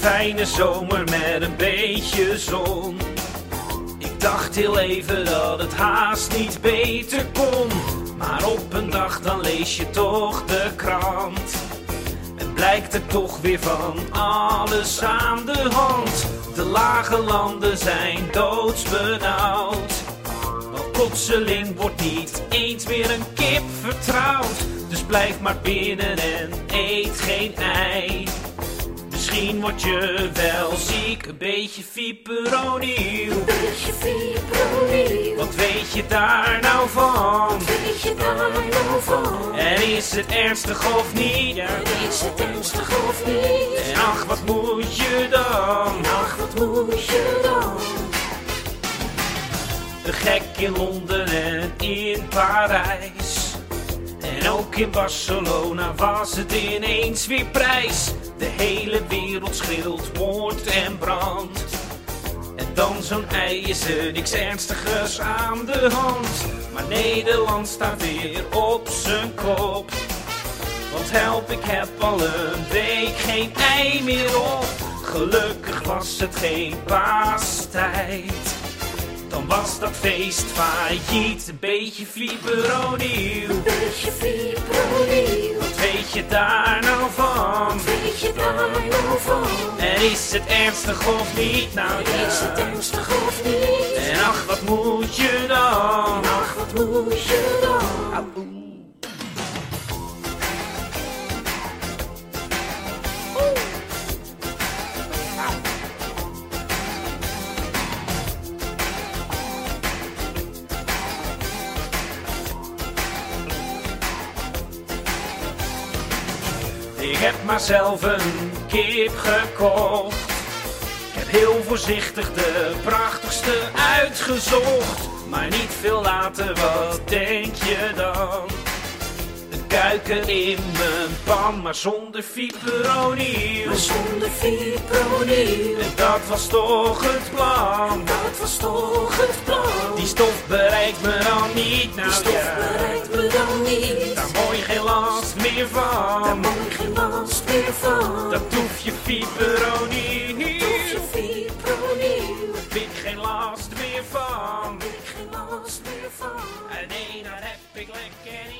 fijne zomer met een beetje zon. Ik dacht heel even dat het haast niet beter kon. Maar op een dag dan lees je toch de krant. En blijkt er toch weer van alles aan de hand. De lage landen zijn doodsbenauwd. Want plotseling wordt niet eens meer een kip vertrouwd. Dus blijf maar binnen en eet geen ei. Misschien word je wel ziek, een beetje fieperoniel. Beetje fipronil, Wat weet je daar nou van? weet je daar nou van? En is het ernstig of niet? Ja. Is het ernstig of niet? En ach, wat moet je dan? Ach, wat moet je dan? De gek in Londen en in Parijs. En ook in Barcelona was het ineens weer prijs. De hele wereld schreeuwt moord en brand. En dan zo'n ei is er niks ernstigers aan de hand. Maar Nederland staat weer op zijn kop. Want help, ik heb al een week geen ei meer op. Gelukkig was het geen paastijd. Dan was dat feest failliet, een beetje fieberoniel. Beetje fipronil, Wat weet je daar nou van? weet je daar nou van? En is het ernstig of niet? Nou Is het ja. ernstig of niet? Ik heb maar zelf een kip gekocht. Ik heb heel voorzichtig de prachtigste uitgezocht. Maar niet veel later, wat denk je dan? Een kuiken in mijn pan, maar zonder fieperoniel. Maar zonder fipronil, En dat was toch het plan. dat was toch het plan? Die stof bereikt me dan niet, nou Die stof ja. bereikt me dan niet. Daar je geen last meer Daar van. moet je geen Dat hoef je fieperoniel. Hoef je Heb ik geen last meer van. ik geen last meer van. En nee, daar heb ik lekker